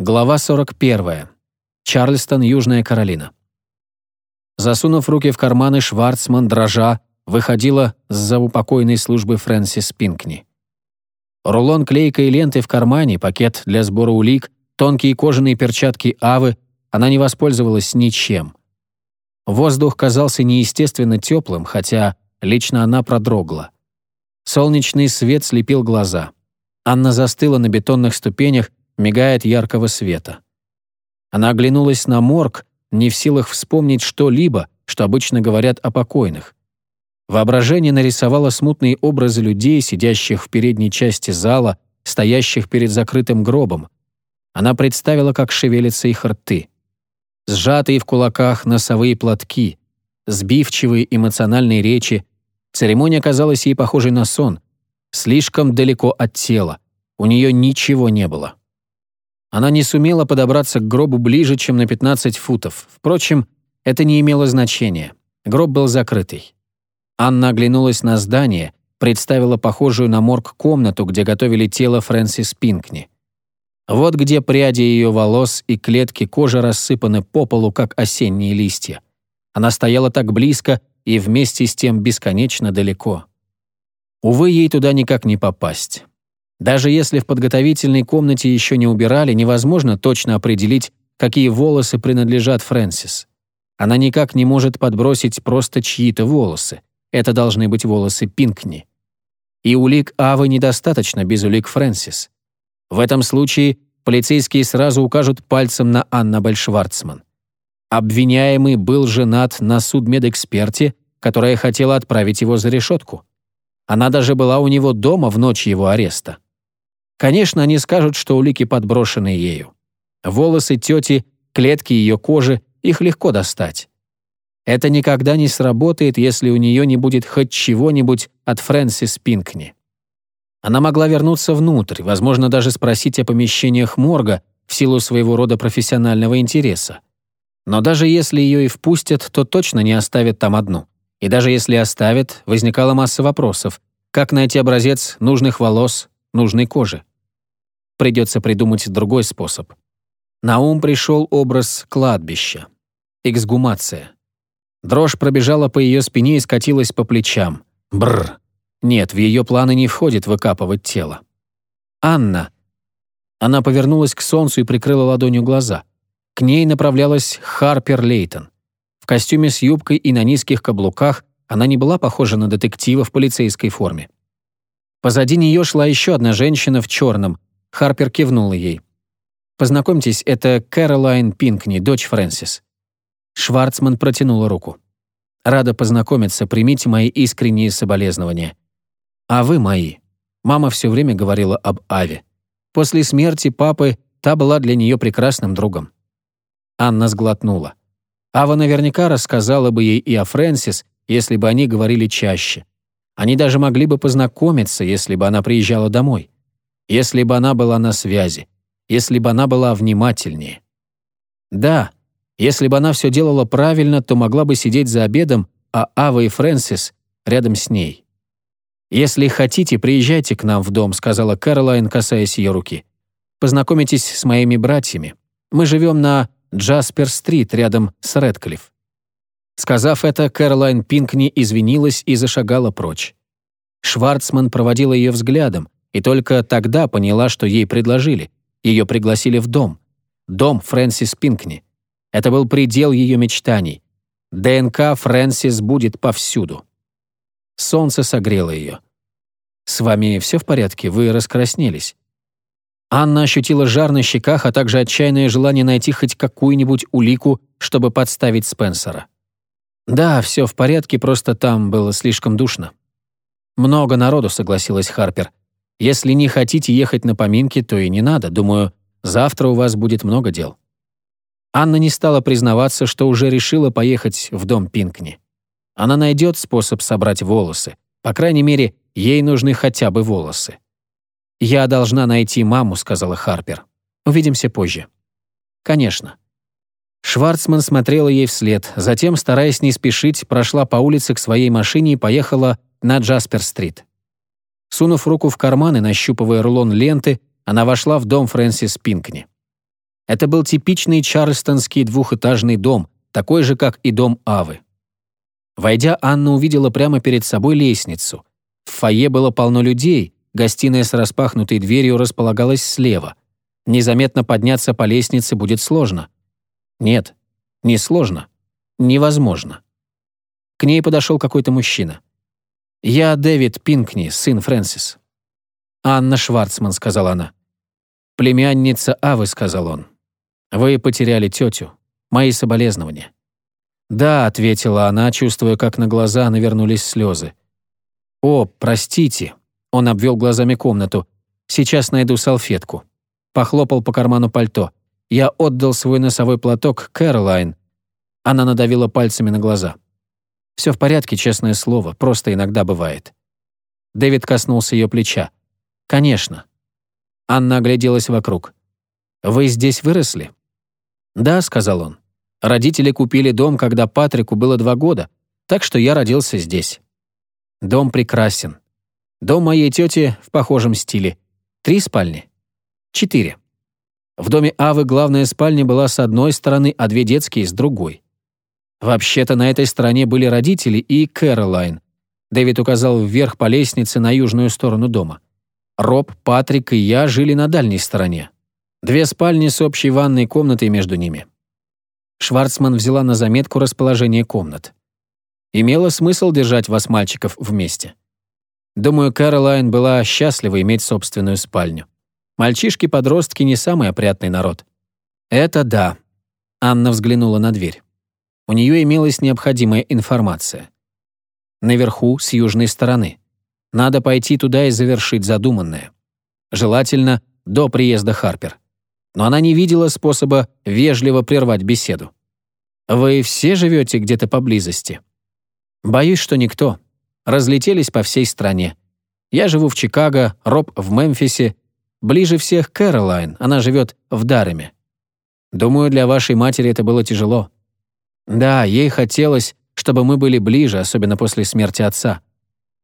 Глава 41. Чарльстон, Южная Каролина. Засунув руки в карманы, Шварцман, дрожа, выходила с заупокойной службы Фрэнсис Пинкни. Рулон клейкой ленты в кармане, пакет для сбора улик, тонкие кожаные перчатки Авы, она не воспользовалась ничем. Воздух казался неестественно теплым, хотя лично она продрогла. Солнечный свет слепил глаза. Анна застыла на бетонных ступенях, мигает яркого света. Она оглянулась на морг, не в силах вспомнить что-либо, что обычно говорят о покойных. Воображение нарисовало смутные образы людей, сидящих в передней части зала, стоящих перед закрытым гробом. Она представила, как шевелятся их рты. Сжатые в кулаках носовые платки, сбивчивые эмоциональные речи. Церемония казалась ей похожей на сон. Слишком далеко от тела. У нее ничего не было. Она не сумела подобраться к гробу ближе, чем на 15 футов. Впрочем, это не имело значения. Гроб был закрытый. Анна оглянулась на здание, представила похожую на морг комнату, где готовили тело Фрэнсис Пинкни. Вот где пряди ее волос и клетки кожи рассыпаны по полу, как осенние листья. Она стояла так близко и вместе с тем бесконечно далеко. Увы, ей туда никак не попасть. Даже если в подготовительной комнате еще не убирали, невозможно точно определить, какие волосы принадлежат Фрэнсис. Она никак не может подбросить просто чьи-то волосы. Это должны быть волосы Пинкни. И улик Авы недостаточно без улик Фрэнсис. В этом случае полицейские сразу укажут пальцем на Аннабель Шварцман. Обвиняемый был женат на судмедэксперте, которая хотела отправить его за решетку. Она даже была у него дома в ночь его ареста. Конечно, они скажут, что улики подброшены ею. Волосы тети, клетки ее кожи, их легко достать. Это никогда не сработает, если у нее не будет хоть чего-нибудь от Фрэнсис Пинкни. Она могла вернуться внутрь, возможно, даже спросить о помещениях морга в силу своего рода профессионального интереса. Но даже если ее и впустят, то точно не оставят там одну. И даже если оставят, возникала масса вопросов. Как найти образец нужных волос, нужной кожи? Придется придумать другой способ. На ум пришел образ кладбища. Эксгумация. Дрожь пробежала по ее спине и скатилась по плечам. Бррр. Нет, в ее планы не входит выкапывать тело. «Анна». Она повернулась к солнцу и прикрыла ладонью глаза. К ней направлялась Харпер Лейтон. В костюме с юбкой и на низких каблуках она не была похожа на детектива в полицейской форме. Позади нее шла еще одна женщина в черном, Харпер кивнула ей. «Познакомьтесь, это Кэролайн Пинкни, дочь Фрэнсис». Шварцман протянула руку. «Рада познакомиться, примите мои искренние соболезнования. А вы мои». Мама все время говорила об Аве. После смерти папы та была для нее прекрасным другом. Анна сглотнула. Ава наверняка рассказала бы ей и о Фрэнсис, если бы они говорили чаще. Они даже могли бы познакомиться, если бы она приезжала домой если бы она была на связи, если бы она была внимательнее. Да, если бы она все делала правильно, то могла бы сидеть за обедом, а Ава и Фрэнсис рядом с ней. «Если хотите, приезжайте к нам в дом», — сказала Кэролайн, касаясь ее руки. «Познакомитесь с моими братьями. Мы живем на Джаспер-стрит, рядом с Редклифф». Сказав это, Кэролайн Пинкни извинилась и зашагала прочь. Шварцман проводила ее взглядом, и только тогда поняла, что ей предложили. Ее пригласили в дом. Дом Фрэнсис Пинкни. Это был предел ее мечтаний. ДНК Фрэнсис будет повсюду. Солнце согрело ее. «С вами все в порядке? Вы раскраснелись?» Анна ощутила жар на щеках, а также отчаянное желание найти хоть какую-нибудь улику, чтобы подставить Спенсера. «Да, все в порядке, просто там было слишком душно». «Много народу», — согласилась Харпер. Если не хотите ехать на поминки, то и не надо. Думаю, завтра у вас будет много дел». Анна не стала признаваться, что уже решила поехать в дом Пинкни. Она найдет способ собрать волосы. По крайней мере, ей нужны хотя бы волосы. «Я должна найти маму», — сказала Харпер. «Увидимся позже». «Конечно». Шварцман смотрела ей вслед, затем, стараясь не спешить, прошла по улице к своей машине и поехала на Джаспер-стрит. Сунув руку в карман и нащупывая рулон ленты, она вошла в дом Фрэнсис Пинкни. Это был типичный чарльстонский двухэтажный дом, такой же, как и дом Авы. Войдя, Анна увидела прямо перед собой лестницу. В фойе было полно людей, гостиная с распахнутой дверью располагалась слева. Незаметно подняться по лестнице будет сложно. Нет, не сложно. Невозможно. К ней подошел какой-то мужчина. «Я Дэвид Пинкни, сын Фрэнсис». «Анна Шварцман», — сказала она. «Племянница Авы», — сказал он. «Вы потеряли тетю. Мои соболезнования». «Да», — ответила она, чувствуя, как на глаза навернулись слезы. «О, простите», — он обвел глазами комнату. «Сейчас найду салфетку». Похлопал по карману пальто. Я отдал свой носовой платок Кэролайн. Она надавила пальцами на глаза. «Все в порядке, честное слово, просто иногда бывает». Дэвид коснулся ее плеча. «Конечно». Анна огляделась вокруг. «Вы здесь выросли?» «Да», — сказал он. Родители купили дом, когда Патрику было два года, так что я родился здесь. Дом прекрасен. Дом моей тети в похожем стиле. Три спальни? Четыре. В доме Авы главная спальня была с одной стороны, а две детские — с другой. Вообще-то на этой стороне были родители и Кэролайн. Дэвид указал вверх по лестнице на южную сторону дома. Роб, Патрик и я жили на дальней стороне. Две спальни с общей ванной комнатой между ними. Шварцман взяла на заметку расположение комнат. Имело смысл держать вас, мальчиков, вместе. Думаю, Кэролайн была счастлива иметь собственную спальню. Мальчишки-подростки не самый опрятный народ. Это да. Анна взглянула на дверь. У нее имелась необходимая информация. Наверху, с южной стороны. Надо пойти туда и завершить задуманное. Желательно до приезда Харпер но она не видела способа вежливо прервать беседу. «Вы все живете где-то поблизости?» «Боюсь, что никто. Разлетелись по всей стране. Я живу в Чикаго, Роб в Мемфисе. Ближе всех Кэролайн, она живет в Дареме. Думаю, для вашей матери это было тяжело. Да, ей хотелось, чтобы мы были ближе, особенно после смерти отца.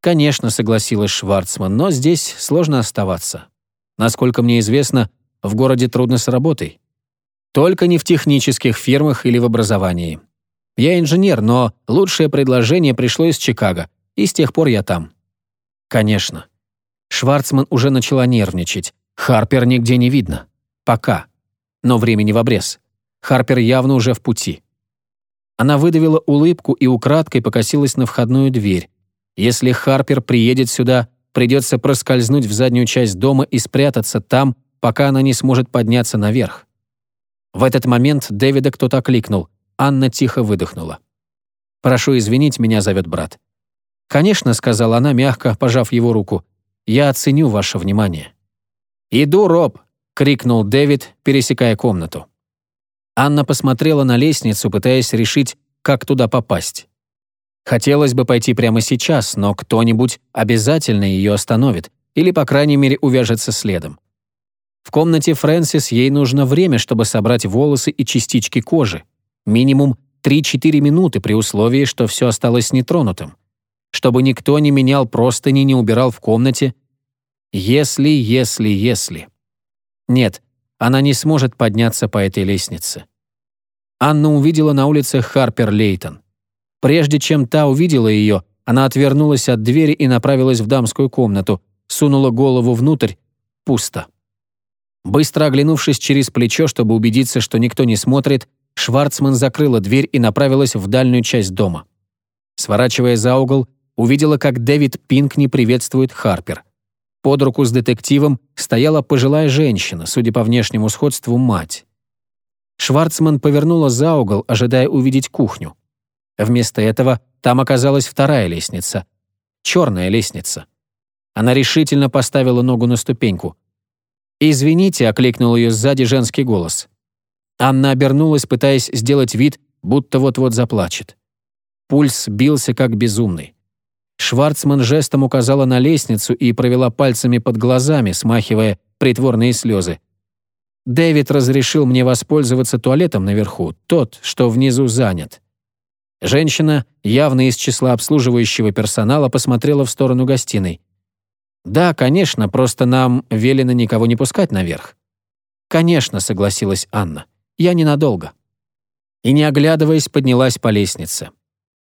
Конечно, согласилась Шварцман, но здесь сложно оставаться. Насколько мне известно, в городе трудно с работой. Только не в технических фирмах или в образовании. Я инженер, но лучшее предложение пришло из Чикаго, и с тех пор я там. Конечно. Шварцман уже начала нервничать. Харпер нигде не видно. Пока. Но времени в обрез. Харпер явно уже в пути. Она выдавила улыбку и украдкой покосилась на входную дверь. Если Харпер приедет сюда, придется проскользнуть в заднюю часть дома и спрятаться там, пока она не сможет подняться наверх. В этот момент Дэвида кто-то окликнул. Анна тихо выдохнула. «Прошу извинить, меня зовет брат». «Конечно», — сказала она, мягко пожав его руку. «Я оценю ваше внимание». «Иду, Роб!» — крикнул Дэвид, пересекая комнату. Анна посмотрела на лестницу, пытаясь решить, как туда попасть. Хотелось бы пойти прямо сейчас, но кто-нибудь обязательно ее остановит или, по крайней мере, увяжется следом. В комнате Фрэнсис ей нужно время, чтобы собрать волосы и частички кожи. Минимум 3-4 минуты при условии, что все осталось нетронутым. Чтобы никто не менял простыни, не убирал в комнате. Если, если, если. Нет, она не сможет подняться по этой лестнице. Анна увидела на улице Харпер Лейтон. Прежде чем та увидела ее, она отвернулась от двери и направилась в дамскую комнату, сунула голову внутрь. Пусто. Быстро оглянувшись через плечо, чтобы убедиться, что никто не смотрит, Шварцман закрыла дверь и направилась в дальнюю часть дома. Сворачивая за угол, увидела, как Дэвид Пинкни приветствует Харпер. Под руку с детективом стояла пожилая женщина, судя по внешнему сходству, мать. Шварцман повернула за угол, ожидая увидеть кухню. Вместо этого там оказалась вторая лестница. Черная лестница. Она решительно поставила ногу на ступеньку. «Извините», — окликнул ее сзади женский голос. Анна обернулась, пытаясь сделать вид, будто вот-вот заплачет. Пульс бился как безумный. Шварцман жестом указала на лестницу и провела пальцами под глазами, смахивая притворные слезы. «Дэвид разрешил мне воспользоваться туалетом наверху, тот, что внизу занят». Женщина, явно из числа обслуживающего персонала, посмотрела в сторону гостиной. «Да, конечно, просто нам велено никого не пускать наверх». «Конечно», — согласилась Анна. «Я ненадолго». И, не оглядываясь, поднялась по лестнице.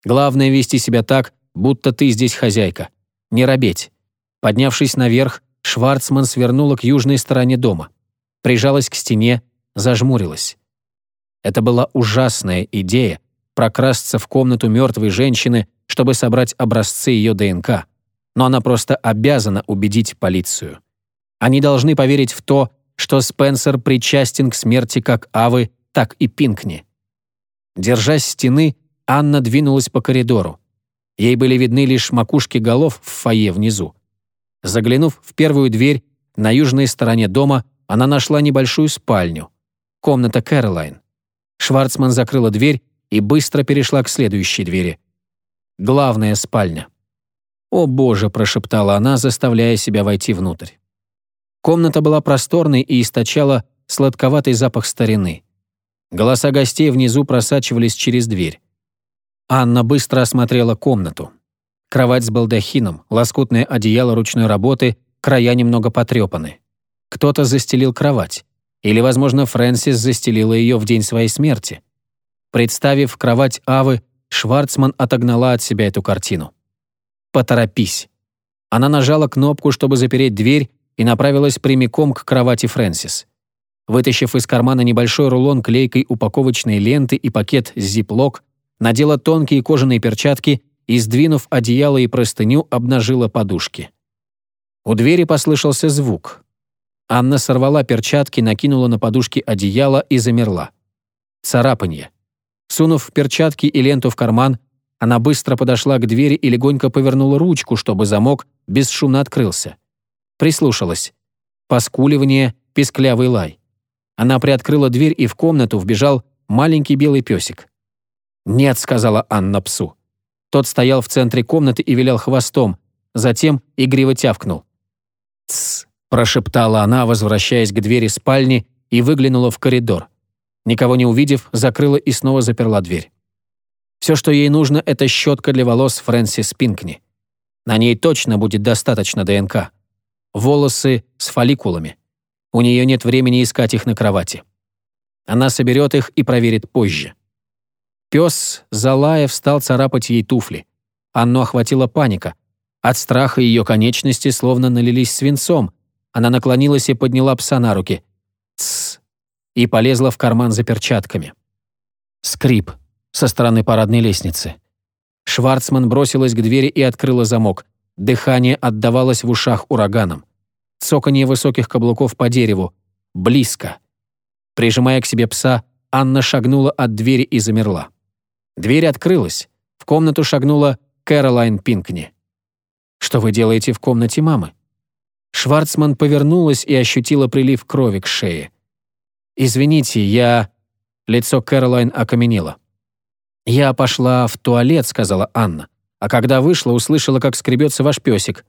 «Главное — вести себя так, будто ты здесь хозяйка. Не робеть». Поднявшись наверх, Шварцман свернула к южной стороне дома. Прижалась к стене, зажмурилась. Это была ужасная идея — прокрасться в комнату мертвой женщины, чтобы собрать образцы ее ДНК. Но она просто обязана убедить полицию. Они должны поверить в то, что Спенсер причастен к смерти как Авы, так и Пинкни. Держась стены, Анна двинулась по коридору. Ей были видны лишь макушки голов в фойе внизу. Заглянув в первую дверь, на южной стороне дома она нашла небольшую спальню. Комната Кэролайн. Шварцман закрыла дверь и быстро перешла к следующей двери. Главная спальня. «О боже!» – прошептала она, заставляя себя войти внутрь. Комната была просторной и источала сладковатый запах старины. Голоса гостей внизу просачивались через дверь. Анна быстро осмотрела комнату. Кровать с балдахином, лоскутное одеяло ручной работы, края немного потрепаны. Кто-то застелил кровать. Или, возможно, Фрэнсис застелила ее в день своей смерти. Представив кровать Авы, Шварцман отогнала от себя эту картину. «Поторопись». Она нажала кнопку, чтобы запереть дверь, и направилась прямиком к кровати Фрэнсис. Вытащив из кармана небольшой рулон клейкой упаковочной ленты и пакет зиплок, надела тонкие кожаные перчатки и, сдвинув одеяло и простыню, обнажила подушки. У двери послышался звук. Анна сорвала перчатки, накинула на подушки одеяло и замерла. Царапанье. Сунув перчатки и ленту в карман, она быстро подошла к двери и легонько повернула ручку, чтобы замок бесшумно открылся. Прислушалась. Поскуливание, писклявый лай. Она приоткрыла дверь, и в комнату вбежал маленький белый песик. «Нет», — сказала Анна псу. Тот стоял в центре комнаты и вилял хвостом, затем игриво тявкнул. «Тсс», — прошептала она, возвращаясь к двери спальни, и выглянула в коридор. Никого не увидев, закрыла и снова заперла дверь. Все, что ей нужно, это щетка для волос Фрэнсис Пинкни. На ней точно будет достаточно ДНК волосы с фолликулами. У нее нет времени искать их на кровати. Она соберет их и проверит позже. Пес, залая, встал царапать ей туфли. Анну охватила паника. От страха ее конечности словно налились свинцом. Она наклонилась и подняла пса на руки. «Тссс!» и полезла в карман за перчатками. Скрип со стороны парадной лестницы. Шварцман бросилась к двери и открыла замок. Дыхание отдавалось в ушах ураганом. Цоканье высоких каблуков по дереву. Близко. Прижимая к себе пса, Анна шагнула от двери и замерла. Дверь открылась. В комнату шагнула Кэролайн Пинкни. «Что вы делаете в комнате мамы?» Шварцман повернулась и ощутила прилив крови к шее. «Извините, я...» Лицо Кэролайн окаменело. «Я пошла в туалет», — сказала Анна. А когда вышла, услышала, как скребется ваш песик.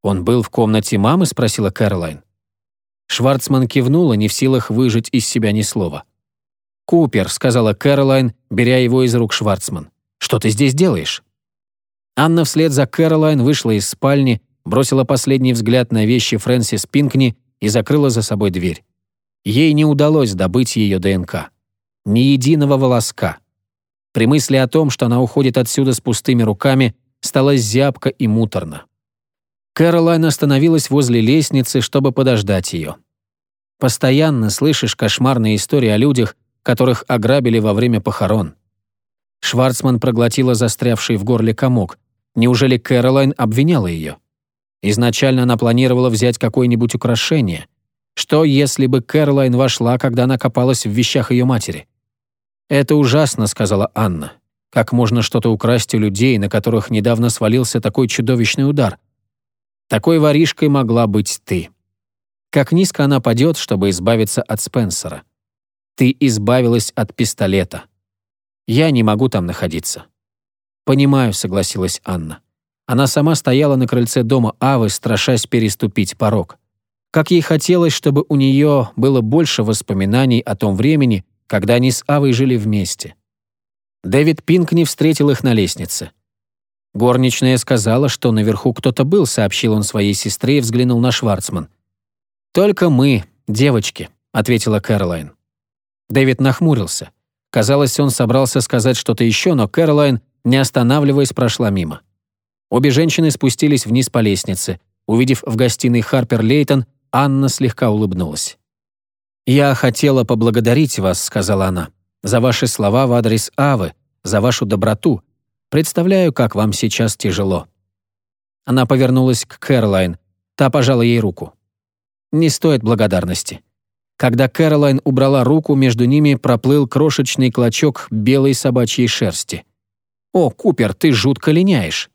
«Он был в комнате мамы?» — спросила Кэролайн. Шварцман кивнула, не в силах выжить из себя ни слова. «Купер», — сказала Кэролайн, беря его из рук Шварцман. «Что ты здесь делаешь?» Анна вслед за Кэролайн вышла из спальни, бросила последний взгляд на вещи Фрэнсис Пинкни и закрыла за собой дверь. Ей не удалось добыть ее ДНК. Ни единого волоска. При мысли о том, что она уходит отсюда с пустыми руками, стало зябко и муторно. Кэролайн остановилась возле лестницы, чтобы подождать ее. Постоянно слышишь кошмарные истории о людях, которых ограбили во время похорон. Шварцман проглотила застрявший в горле комок. Неужели Кэролайн обвиняла ее? Изначально она планировала взять какое-нибудь украшение. Что, если бы Кэролайн вошла, когда она копалась в вещах ее матери? «Это ужасно», — сказала Анна. «Как можно что-то украсть у людей, на которых недавно свалился такой чудовищный удар? Такой воришкой могла быть ты. Как низко она падет, чтобы избавиться от Спенсера. Ты избавилась от пистолета. Я не могу там находиться». «Понимаю», — согласилась Анна. Она сама стояла на крыльце дома Авы, страшась переступить порог. Как ей хотелось, чтобы у нее было больше воспоминаний о том времени, когда они с Авой жили вместе. Дэвид Пинк не встретил их на лестнице. Горничная сказала, что наверху кто-то был, сообщил он своей сестре и взглянул на Шварцман. «Только мы, девочки», ответила Кэролайн. Дэвид нахмурился. Казалось, он собрался сказать что-то еще, но Кэролайн, не останавливаясь, прошла мимо. Обе женщины спустились вниз по лестнице. Увидев в гостиной Харпер Лейтон, Анна слегка улыбнулась. «Я хотела поблагодарить вас», — сказала она, «за ваши слова в адрес Авы, за вашу доброту. Представляю, как вам сейчас тяжело». Она повернулась к Кэролайн. Та пожала ей руку. «Не стоит благодарности». Когда Кэролайн убрала руку, между ними проплыл крошечный клочок белой собачьей шерсти. «О, Купер, ты жутко линяешь!»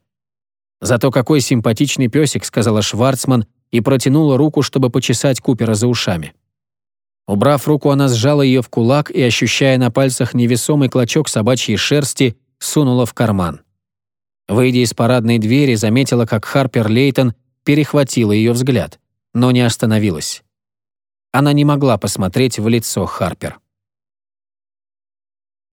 «Зато какой симпатичный песик», — сказала Шварцман и протянула руку, чтобы почесать Купера за ушами. Убрав руку, она сжала ее в кулак и, ощущая на пальцах невесомый клочок собачьей шерсти, сунула в карман. Выйдя из парадной двери, заметила, как Харпер Лейтон перехватила ее взгляд, но не остановилась. Она не могла посмотреть в лицо Харпер.